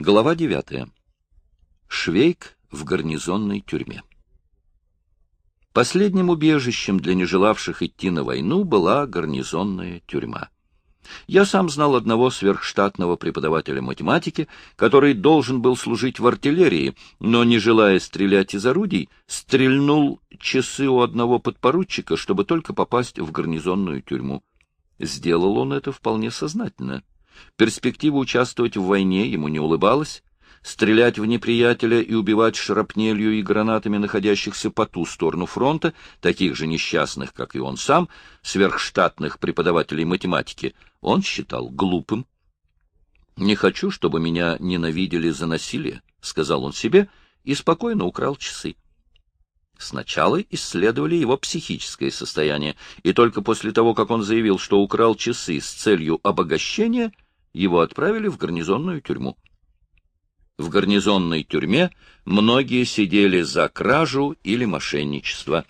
Глава девятая. Швейк в гарнизонной тюрьме. Последним убежищем для нежелавших идти на войну была гарнизонная тюрьма. Я сам знал одного сверхштатного преподавателя математики, который должен был служить в артиллерии, но, не желая стрелять из орудий, стрельнул часы у одного подпоручика, чтобы только попасть в гарнизонную тюрьму. Сделал он это вполне сознательно. Перспектива участвовать в войне ему не улыбалась. Стрелять в неприятеля и убивать шрапнелью и гранатами находящихся по ту сторону фронта, таких же несчастных, как и он сам, сверхштатных преподавателей математики, он считал глупым. «Не хочу, чтобы меня ненавидели за насилие», — сказал он себе, и спокойно украл часы. Сначала исследовали его психическое состояние, и только после того, как он заявил, что украл часы с целью обогащения, его отправили в гарнизонную тюрьму. В гарнизонной тюрьме многие сидели за кражу или мошенничество.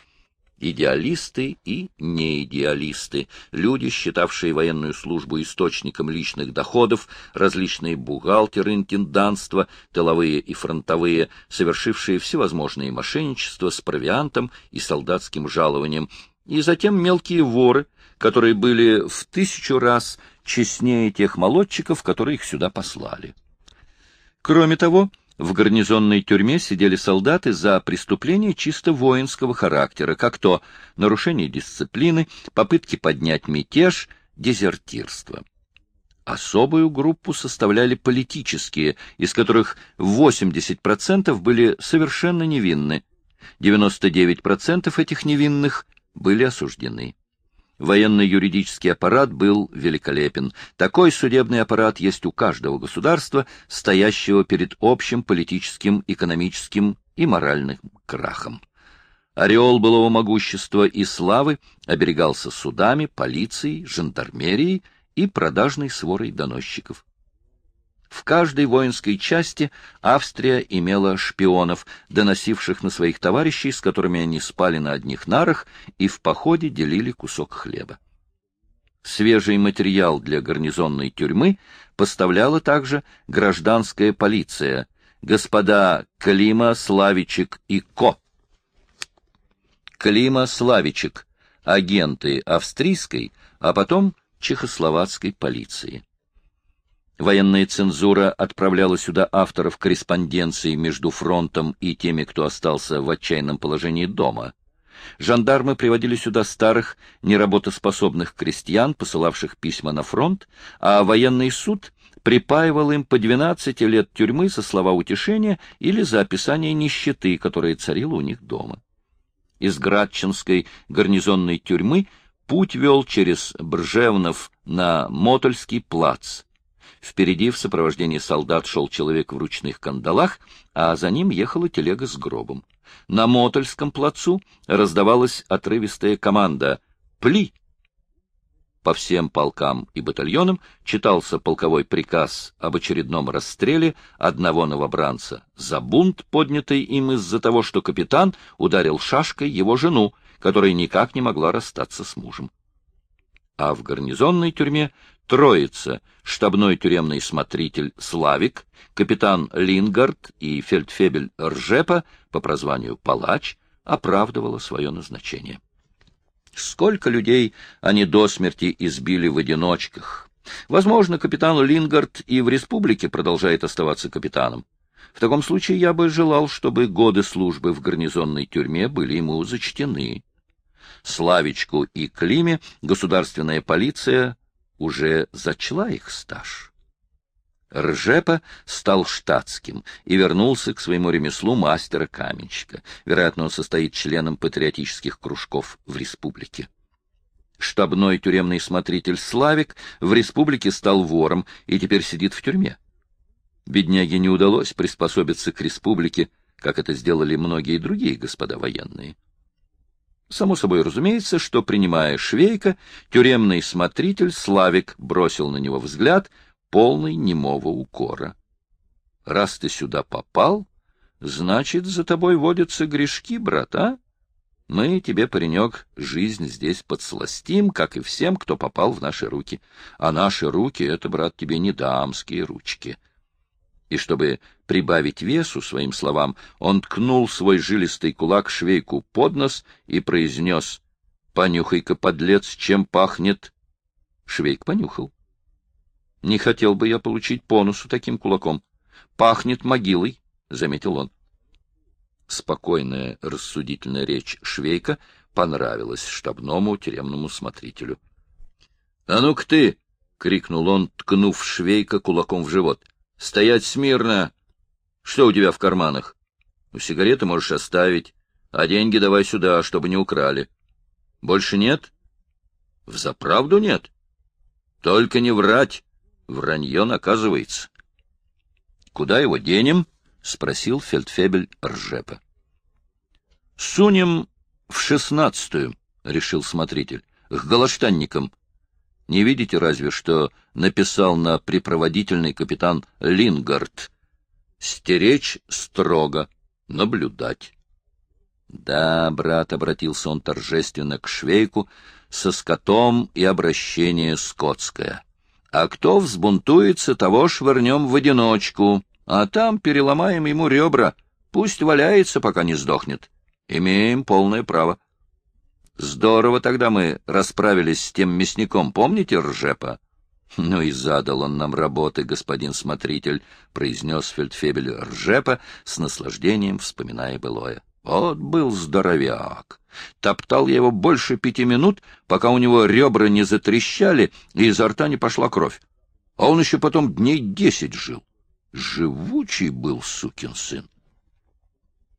Идеалисты и неидеалисты, люди, считавшие военную службу источником личных доходов, различные бухгалтеры, интенданства, тыловые и фронтовые, совершившие всевозможные мошенничества с провиантом и солдатским жалованием, и затем мелкие воры, которые были в тысячу раз честнее тех молодчиков, которые их сюда послали. Кроме того, в гарнизонной тюрьме сидели солдаты за преступления чисто воинского характера, как то нарушение дисциплины, попытки поднять мятеж, дезертирство. Особую группу составляли политические, из которых 80% были совершенно невинны, 99% этих невинных были осуждены. Военно-юридический аппарат был великолепен. Такой судебный аппарат есть у каждого государства, стоящего перед общим политическим, экономическим и моральным крахом. Ореол былого могущества и славы оберегался судами, полицией, жандармерией и продажной сворой доносчиков. В каждой воинской части Австрия имела шпионов, доносивших на своих товарищей, с которыми они спали на одних нарах и в походе делили кусок хлеба. Свежий материал для гарнизонной тюрьмы поставляла также гражданская полиция, господа Клима, Славичек и Ко. Клима, Славичек — агенты австрийской, а потом чехословацкой полиции. Военная цензура отправляла сюда авторов корреспонденции между фронтом и теми, кто остался в отчаянном положении дома. Жандармы приводили сюда старых, неработоспособных крестьян, посылавших письма на фронт, а военный суд припаивал им по 12 лет тюрьмы за слова утешения или за описание нищеты, которая царила у них дома. Из Градчинской гарнизонной тюрьмы путь вел через Бржевнов на Мотольский плац — Впереди в сопровождении солдат шел человек в ручных кандалах, а за ним ехала телега с гробом. На Мотольском плацу раздавалась отрывистая команда «Пли!». По всем полкам и батальонам читался полковой приказ об очередном расстреле одного новобранца за бунт, поднятый им из-за того, что капитан ударил шашкой его жену, которая никак не могла расстаться с мужем. А в гарнизонной тюрьме Троица, штабной тюремный смотритель Славик, капитан Лингард и фельдфебель Ржепа, по прозванию Палач, оправдывала свое назначение. Сколько людей они до смерти избили в одиночках. Возможно, капитан Лингард и в республике продолжает оставаться капитаном. В таком случае я бы желал, чтобы годы службы в гарнизонной тюрьме были ему зачтены. Славичку и Климе государственная полиция уже зачла их стаж. Ржепа стал штатским и вернулся к своему ремеслу мастера-каменщика. Вероятно, он состоит членом патриотических кружков в республике. Штабной тюремный смотритель Славик в республике стал вором и теперь сидит в тюрьме. Бедняге не удалось приспособиться к республике, как это сделали многие другие господа военные. Само собой разумеется, что, принимая Швейка, тюремный смотритель Славик бросил на него взгляд, полный немого укора. «Раз ты сюда попал, значит, за тобой водятся грешки, брат, а? Мы тебе, паренек, жизнь здесь подсластим, как и всем, кто попал в наши руки. А наши руки — это, брат, тебе не дамские ручки». И чтобы прибавить весу своим словам, он ткнул свой жилистый кулак швейку под нос и произнес «Понюхай-ка, подлец, чем пахнет!» Швейк понюхал. «Не хотел бы я получить по носу таким кулаком. Пахнет могилой», — заметил он. Спокойная рассудительная речь Швейка понравилась штабному тюремному смотрителю. — А ну-ка ты! — крикнул он, ткнув Швейка кулаком в живот. — Стоять смирно! Что у тебя в карманах? У сигареты можешь оставить, а деньги давай сюда, чтобы не украли. Больше нет? Взаправду нет? Только не врать. Вранье наказывается. Куда его денем? — спросил фельдфебель Ржепа. — Сунем в шестнадцатую, — решил смотритель, — к галаштанникам. Не видите разве, что написал на припроводительный капитан Лингард? Стеречь строго, наблюдать. Да, брат, — обратился он торжественно к швейку, со скотом и обращение скотское. А кто взбунтуется, того швырнем в одиночку а там переломаем ему ребра. Пусть валяется, пока не сдохнет. Имеем полное право. Здорово тогда мы расправились с тем мясником, помните, Ржепа? Ну и задал он нам работы, господин смотритель, произнес фельдфебель Ржепа с наслаждением, вспоминая былое. Вот был здоровяк. Топтал я его больше пяти минут, пока у него ребра не затрещали и изо рта не пошла кровь. А он еще потом дней десять жил. Живучий был сукин сын.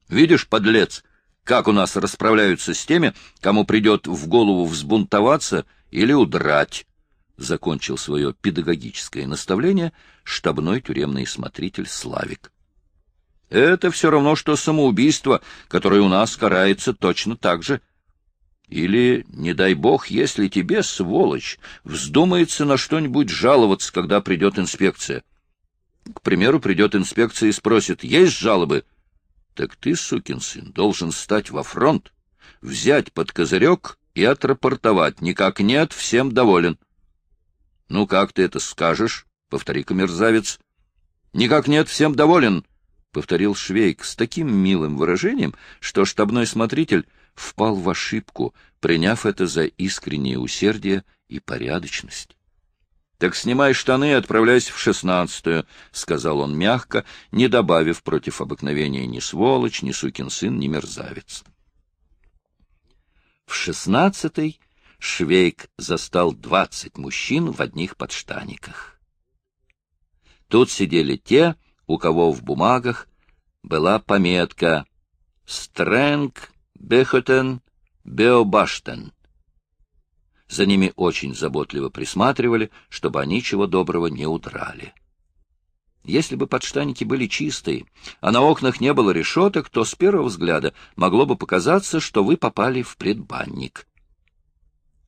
Видишь, подлец, как у нас расправляются с теми, кому придет в голову взбунтоваться или удрать, — закончил свое педагогическое наставление штабной тюремный смотритель Славик. Это все равно, что самоубийство, которое у нас карается точно так же. Или, не дай бог, если тебе, сволочь, вздумается на что-нибудь жаловаться, когда придет инспекция. К примеру, придет инспекция и спросит, есть жалобы? Так ты, сукин сын, должен стать во фронт, взять под козырек и отрапортовать. Никак нет, всем доволен. Ну, как ты это скажешь? Повтори-ка, мерзавец. Никак нет, всем доволен, — повторил Швейк с таким милым выражением, что штабной смотритель впал в ошибку, приняв это за искреннее усердие и порядочность. Так снимай штаны и отправляйся в шестнадцатую, — сказал он мягко, не добавив против обыкновения ни сволочь, ни сукин сын, ни мерзавец. В шестнадцатой Швейк застал двадцать мужчин в одних подштаниках. Тут сидели те, у кого в бумагах была пометка «Стрэнг Бехотен Беобаштен» За ними очень заботливо присматривали, чтобы они чего доброго не удрали. Если бы подштанники были чистые, а на окнах не было решеток, то с первого взгляда могло бы показаться, что вы попали в предбанник.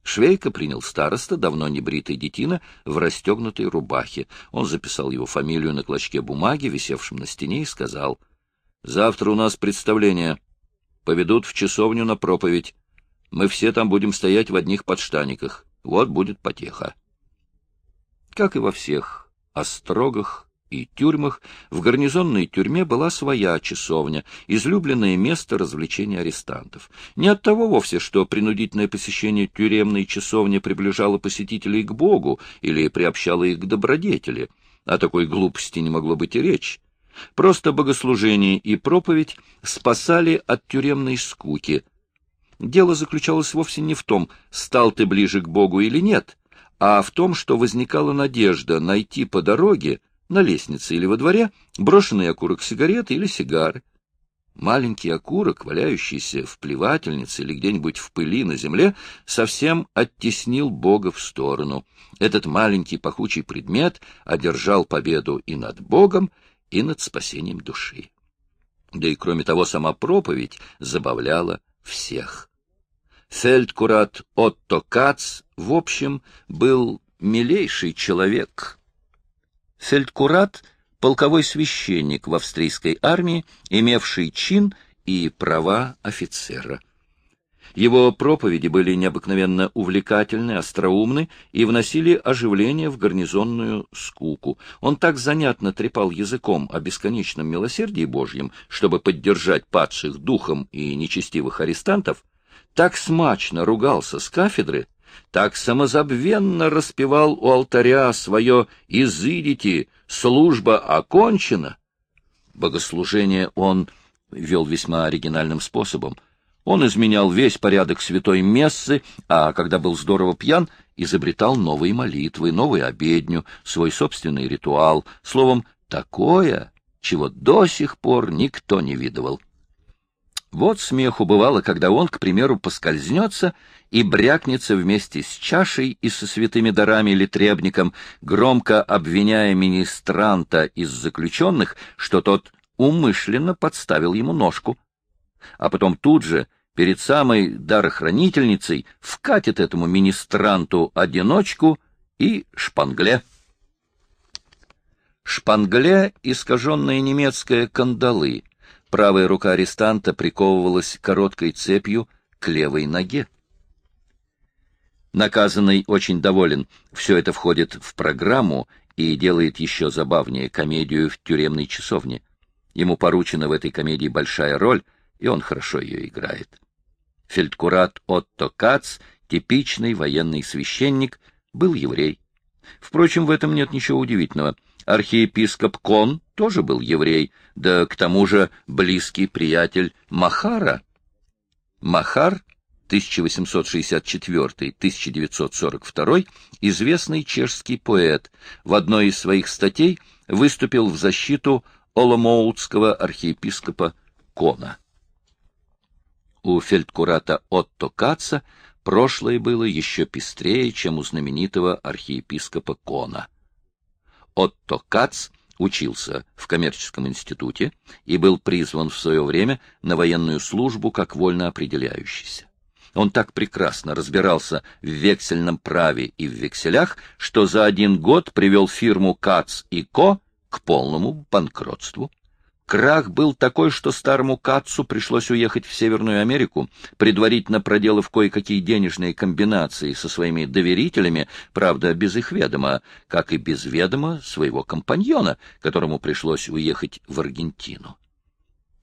Швейка принял староста, давно не бритый детина, в расстегнутой рубахе. Он записал его фамилию на клочке бумаги, висевшем на стене, и сказал, — Завтра у нас представление. Поведут в часовню на проповедь. Мы все там будем стоять в одних подштаниках. Вот будет потеха. Как и во всех острогах и тюрьмах, в гарнизонной тюрьме была своя часовня, излюбленное место развлечения арестантов. Не от того вовсе, что принудительное посещение тюремной часовни приближало посетителей к Богу или приобщало их к добродетели. О такой глупости не могло быть и речь. Просто богослужение и проповедь спасали от тюремной скуки, Дело заключалось вовсе не в том, стал ты ближе к Богу или нет, а в том, что возникала надежда найти по дороге, на лестнице или во дворе, брошенный окурок сигареты или сигары. Маленький окурок, валяющийся в плевательнице или где-нибудь в пыли на земле, совсем оттеснил Бога в сторону. Этот маленький пахучий предмет одержал победу и над Богом, и над спасением души. Да и кроме того, сама проповедь забавляла всех. Фельдкурат Отто Кац, в общем, был милейший человек. Фельдкурат — полковой священник в австрийской армии, имевший чин и права офицера. Его проповеди были необыкновенно увлекательны, остроумны и вносили оживление в гарнизонную скуку. Он так занятно трепал языком о бесконечном милосердии Божьем, чтобы поддержать падших духом и нечестивых арестантов, так смачно ругался с кафедры, так самозабвенно распевал у алтаря свое «Изыдите, служба окончена». Богослужение он вел весьма оригинальным способом — он изменял весь порядок святой мессы, а когда был здорово пьян, изобретал новые молитвы, новую обедню, свой собственный ритуал, словом, такое, чего до сих пор никто не видывал. Вот смеху бывало, когда он, к примеру, поскользнется и брякнется вместе с чашей и со святыми дарами или требником, громко обвиняя министранта из заключенных, что тот умышленно подставил ему ножку а потом тут же перед самой дарохранительницей вкатит этому министранту одиночку и шпангле. Шпангле — искаженная немецкая кандалы. Правая рука арестанта приковывалась короткой цепью к левой ноге. Наказанный очень доволен. Все это входит в программу и делает еще забавнее комедию в тюремной часовне. Ему поручена в этой комедии большая роль, и он хорошо ее играет. Фельдкурат Отто Кац, типичный военный священник, был еврей. Впрочем, в этом нет ничего удивительного. Архиепископ Кон тоже был еврей, да к тому же близкий приятель Махара. Махар 1864-1942, известный чешский поэт, в одной из своих статей выступил в защиту Оломоутского архиепископа Кона. У фельдкурата Отто Каца прошлое было еще пестрее, чем у знаменитого архиепископа Кона. Отто Кац учился в коммерческом институте и был призван в свое время на военную службу как вольно определяющийся. Он так прекрасно разбирался в вексельном праве и в векселях, что за один год привел фирму Кац и Ко к полному банкротству. Крах был такой, что старому Кацу пришлось уехать в Северную Америку, предварительно проделав кое-какие денежные комбинации со своими доверителями, правда, без их ведома, как и без ведома своего компаньона, которому пришлось уехать в Аргентину.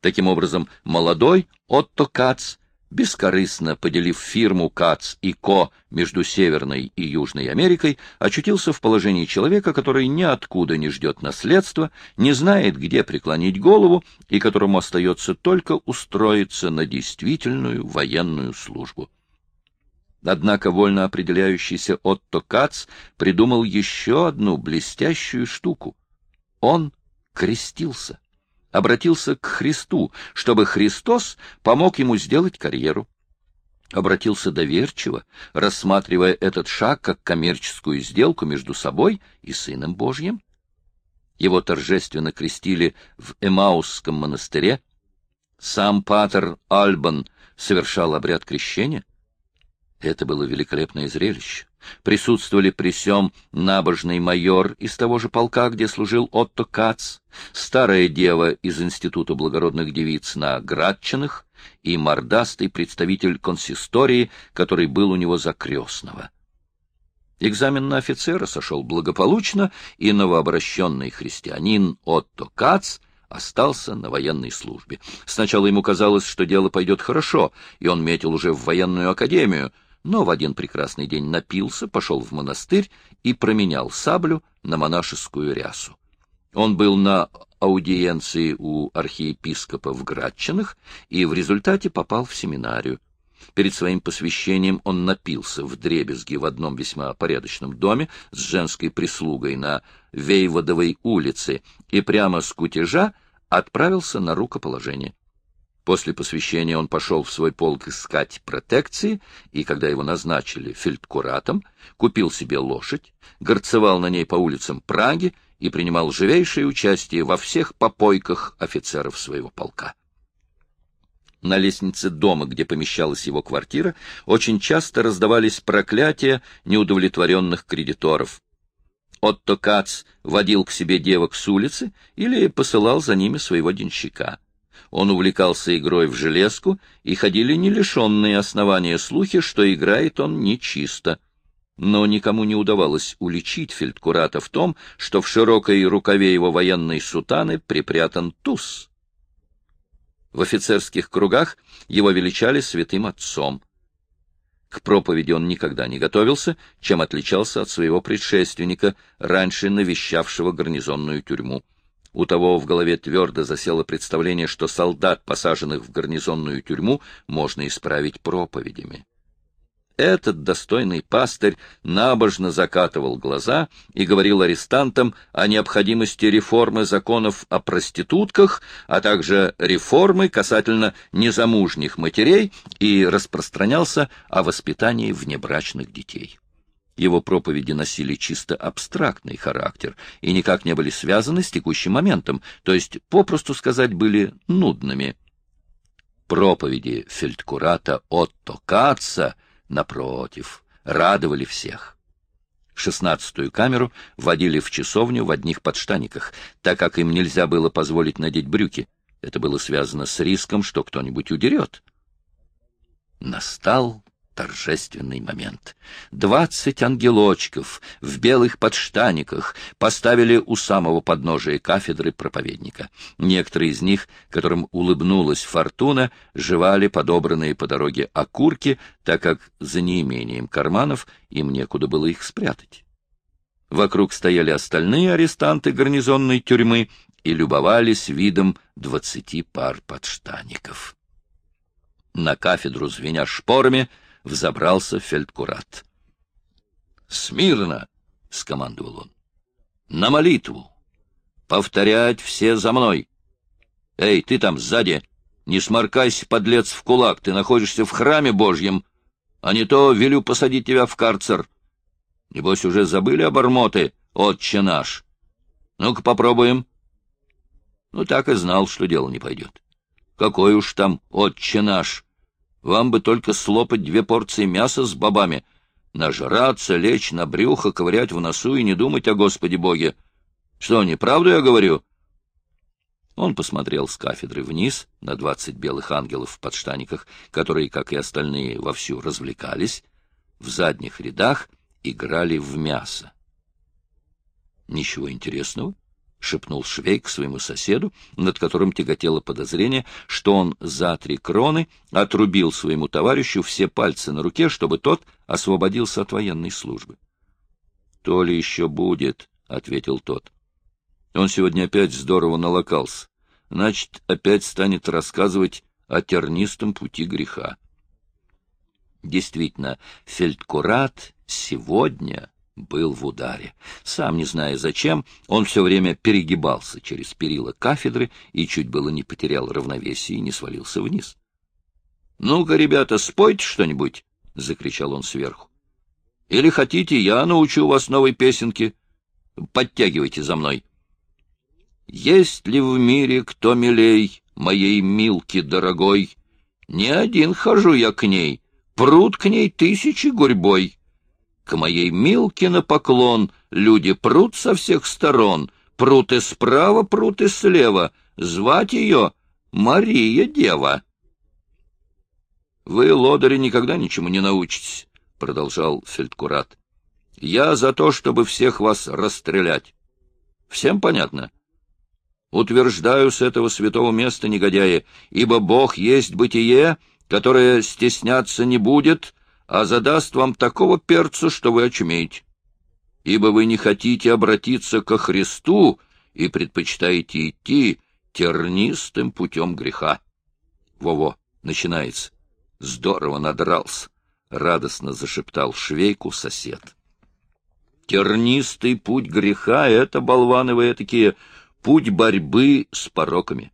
Таким образом, молодой Отто Кац бескорыстно поделив фирму КАЦ и КО между Северной и Южной Америкой, очутился в положении человека, который ниоткуда не ждет наследства, не знает, где преклонить голову и которому остается только устроиться на действительную военную службу. Однако вольно определяющийся Отто Кац придумал еще одну блестящую штуку. Он крестился обратился к Христу, чтобы Христос помог ему сделать карьеру. Обратился доверчиво, рассматривая этот шаг как коммерческую сделку между собой и Сыном Божьим. Его торжественно крестили в Эмаусском монастыре. Сам патер Альбан совершал обряд крещения. Это было великолепное зрелище. Присутствовали при сём набожный майор из того же полка, где служил Отто Кац, старая дева из Института благородных девиц на Градчинах и мордастый представитель консистории, который был у него за крестного. Экзамен на офицера сошел благополучно, и новообращенный христианин Отто Кац — остался на военной службе. Сначала ему казалось, что дело пойдет хорошо, и он метил уже в военную академию, но в один прекрасный день напился, пошел в монастырь и променял саблю на монашескую рясу. Он был на аудиенции у архиепископа в Градчинах и в результате попал в семинарию. Перед своим посвящением он напился в дребезги в одном весьма порядочном доме с женской прислугой на Вейводовой улице и прямо с кутежа отправился на рукоположение. После посвящения он пошел в свой полк искать протекции, и когда его назначили фельдкуратом, купил себе лошадь, горцевал на ней по улицам Праги и принимал живейшее участие во всех попойках офицеров своего полка. На лестнице дома, где помещалась его квартира, очень часто раздавались проклятия неудовлетворенных кредиторов. Отто Кац водил к себе девок с улицы или посылал за ними своего денщика — Он увлекался игрой в железку, и ходили не лишенные основания слухи, что играет он нечисто. Но никому не удавалось уличить фельдкурата в том, что в широкой рукаве его военной сутаны припрятан туз. В офицерских кругах его величали святым отцом. К проповеди он никогда не готовился, чем отличался от своего предшественника, раньше навещавшего гарнизонную тюрьму. У того в голове твердо засело представление, что солдат, посаженных в гарнизонную тюрьму, можно исправить проповедями. Этот достойный пастырь набожно закатывал глаза и говорил арестантам о необходимости реформы законов о проститутках, а также реформы касательно незамужних матерей и распространялся о воспитании внебрачных детей. Его проповеди носили чисто абстрактный характер и никак не были связаны с текущим моментом, то есть, попросту сказать, были нудными. Проповеди фельдкурата Отто Каца, напротив, радовали всех. Шестнадцатую камеру водили в часовню в одних подштаниках, так как им нельзя было позволить надеть брюки. Это было связано с риском, что кто-нибудь удерет. Настал торжественный момент. Двадцать ангелочков в белых подштаниках поставили у самого подножия кафедры проповедника. Некоторые из них, которым улыбнулась фортуна, жевали подобранные по дороге окурки, так как за неимением карманов им некуда было их спрятать. Вокруг стояли остальные арестанты гарнизонной тюрьмы и любовались видом двадцати пар подштаников. На кафедру, звеня шпорами, взобрался фельдкурат. «Смирно!» — скомандовал он. «На молитву! Повторять все за мной! Эй, ты там сзади! Не сморкайся, подлец, в кулак! Ты находишься в храме Божьем, а не то велю посадить тебя в карцер! Небось, уже забыли обормоты, отче наш! Ну-ка попробуем!» Ну, так и знал, что дело не пойдет. Какой уж там отче наш! Вам бы только слопать две порции мяса с бобами, нажраться, лечь на брюхо, ковырять в носу и не думать о Господе Боге. Что, неправду я говорю?» Он посмотрел с кафедры вниз на двадцать белых ангелов в подштаниках, которые, как и остальные, вовсю развлекались, в задних рядах играли в мясо. Ничего интересного. — шепнул Швейк своему соседу, над которым тяготело подозрение, что он за три кроны отрубил своему товарищу все пальцы на руке, чтобы тот освободился от военной службы. — То ли еще будет, — ответил тот. Он сегодня опять здорово налокался. Значит, опять станет рассказывать о тернистом пути греха. Действительно, фельдкурат сегодня был в ударе. Сам не зная зачем, он все время перегибался через перила кафедры и чуть было не потерял равновесие и не свалился вниз. — Ну-ка, ребята, спойте что-нибудь! — закричал он сверху. — Или хотите, я научу вас новой песенке? Подтягивайте за мной. Есть ли в мире кто милей моей Милки дорогой? Не один хожу я к ней, пруд к ней тысячи гурьбой. К моей Милке на поклон люди прут со всех сторон, прут и справа, прут и слева. Звать ее Мария Дева. — Вы, лодыри, никогда ничему не научитесь, — продолжал фельдкурат. — Я за то, чтобы всех вас расстрелять. Всем понятно? Утверждаю с этого святого места, негодяи, ибо Бог есть бытие, которое стесняться не будет, а задаст вам такого перцу, что вы очумеете. Ибо вы не хотите обратиться ко Христу и предпочитаете идти тернистым путем греха. Во-во, начинается. Здорово надрался, — радостно зашептал швейку сосед. Тернистый путь греха — это, болваны вы такие, путь борьбы с пороками.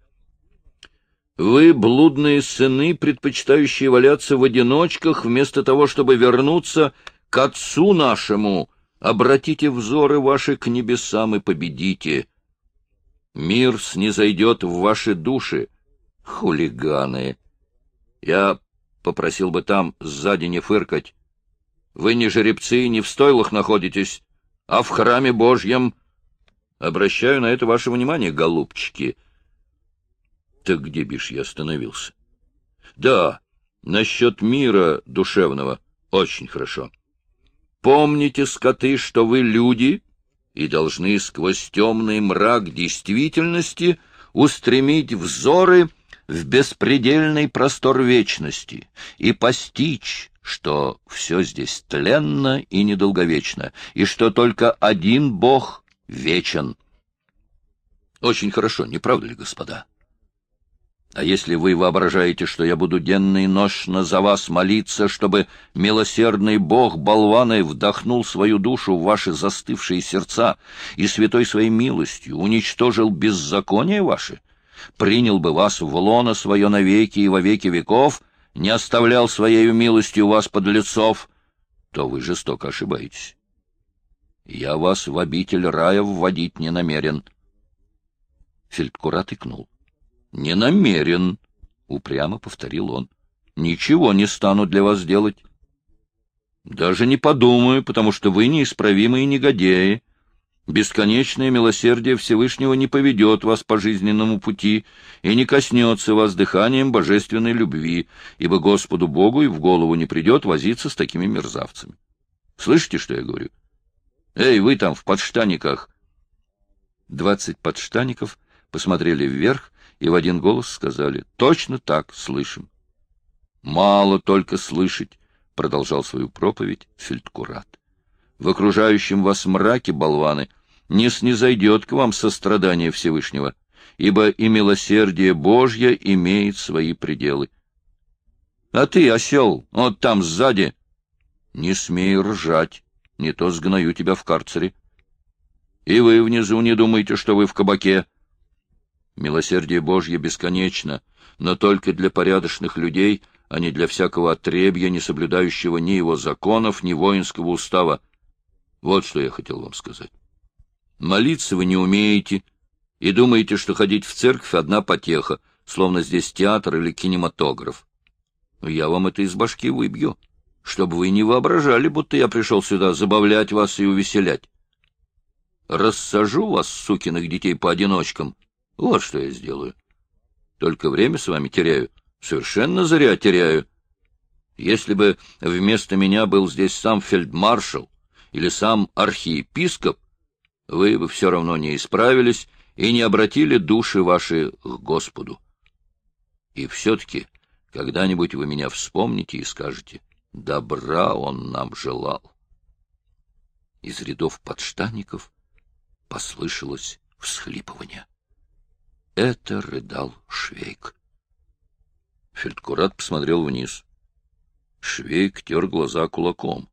Вы, блудные сыны, предпочитающие валяться в одиночках, вместо того, чтобы вернуться к Отцу нашему, обратите взоры ваши к небесам и победите. Мир снизойдет в ваши души, хулиганы. Я попросил бы там сзади не фыркать. Вы не жеребцы и не в стойлах находитесь, а в храме Божьем. Обращаю на это ваше внимание, голубчики — Так где бишь я остановился? Да, насчет мира душевного. Очень хорошо. Помните, скоты, что вы люди и должны сквозь темный мрак действительности устремить взоры в беспредельный простор вечности и постичь, что все здесь тленно и недолговечно, и что только один Бог вечен. Очень хорошо, не правда ли, господа? А если вы воображаете, что я буду денно и ношно за вас молиться, чтобы милосердный Бог болваны вдохнул свою душу в ваши застывшие сердца и святой своей милостью уничтожил беззаконие ваше, принял бы вас в лоно свое навеки и во веки веков, не оставлял своей милостью вас под лицов, то вы жестоко ошибаетесь. Я вас в обитель рая вводить не намерен. Фельдкурат икнул. — Не намерен, — упрямо повторил он. — Ничего не стану для вас делать. Даже не подумаю, потому что вы неисправимые негодяи. Бесконечное милосердие Всевышнего не поведет вас по жизненному пути и не коснется вас дыханием божественной любви, ибо Господу Богу и в голову не придет возиться с такими мерзавцами. Слышите, что я говорю? Эй, вы там в подштаниках! Двадцать подштаников посмотрели вверх и в один голос сказали «Точно так, слышим». «Мало только слышать», — продолжал свою проповедь Фельдкурат. «В окружающем вас мраке, болваны, не снизойдет к вам сострадание Всевышнего, ибо и милосердие Божье имеет свои пределы. А ты, осел, вот там сзади, не смей ржать, не то сгною тебя в карцере. И вы внизу не думайте, что вы в кабаке». Милосердие Божье бесконечно, но только для порядочных людей, а не для всякого отребья, не соблюдающего ни его законов, ни воинского устава. Вот что я хотел вам сказать. Молиться вы не умеете и думаете, что ходить в церковь — одна потеха, словно здесь театр или кинематограф. Я вам это из башки выбью, чтобы вы не воображали, будто я пришел сюда забавлять вас и увеселять. Рассажу вас, сукиных детей, по одиночкам — вот что я сделаю. Только время с вами теряю. Совершенно зря теряю. Если бы вместо меня был здесь сам фельдмаршал или сам архиепископ, вы бы все равно не исправились и не обратили души ваши к Господу. И все-таки когда-нибудь вы меня вспомните и скажете, добра он нам желал. Из рядов подштанников послышалось всхлипывание. Это рыдал Швейк. Фельдкурат посмотрел вниз. Швейк тер глаза кулаком.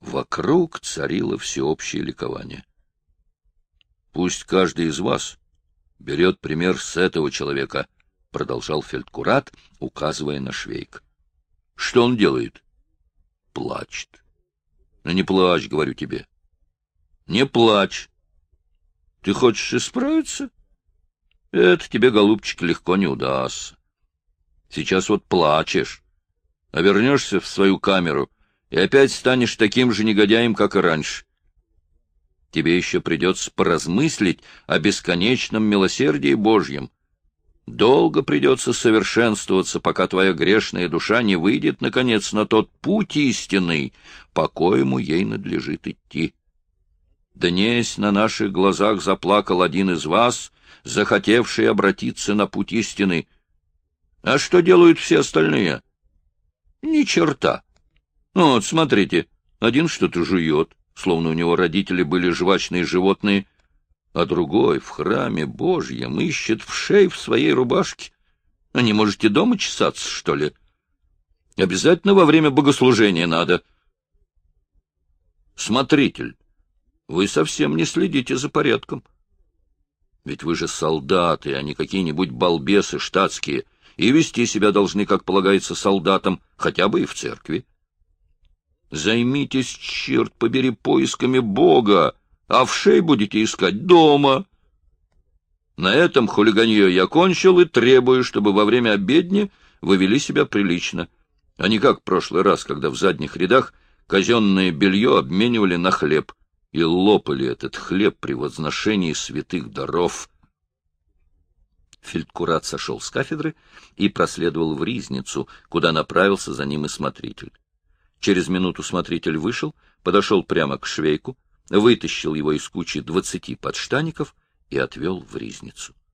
Вокруг царило всеобщее ликование. «Пусть каждый из вас берет пример с этого человека», — продолжал Фельдкурат, указывая на Швейк. «Что он делает?» «Плачет». «Ну не плачь, говорю тебе». «Не плачь. Ты хочешь исправиться?» Это тебе, голубчик, легко не удастся. Сейчас вот плачешь, а вернешься в свою камеру и опять станешь таким же негодяем, как и раньше. Тебе еще придется поразмыслить о бесконечном милосердии Божьем. Долго придется совершенствоваться, пока твоя грешная душа не выйдет, наконец, на тот путь истинный, по коему ей надлежит идти. Днесь на наших глазах заплакал один из вас, захотевший обратиться на путь истины. А что делают все остальные? Ни черта. Вот, смотрите, один что-то жует, словно у него родители были жвачные животные, а другой в храме Божьем ищет в шей в своей рубашке. А не можете дома чесаться, что ли? Обязательно во время богослужения надо. Смотритель, вы совсем не следите за порядком. Ведь вы же солдаты, а не какие-нибудь балбесы штатские, и вести себя должны, как полагается, солдатам, хотя бы и в церкви. Займитесь, черт побери, поисками Бога, а в шей будете искать дома. На этом хулиганье я кончил и требую, чтобы во время обедни вы вели себя прилично, а не как в прошлый раз, когда в задних рядах казенное белье обменивали на хлеб — и лопали этот хлеб при возношении святых даров. Фельдкурат сошел с кафедры и проследовал в Ризницу, куда направился за ним и смотритель. Через минуту смотритель вышел, подошел прямо к швейку, вытащил его из кучи двадцати подштаников и отвел в Ризницу.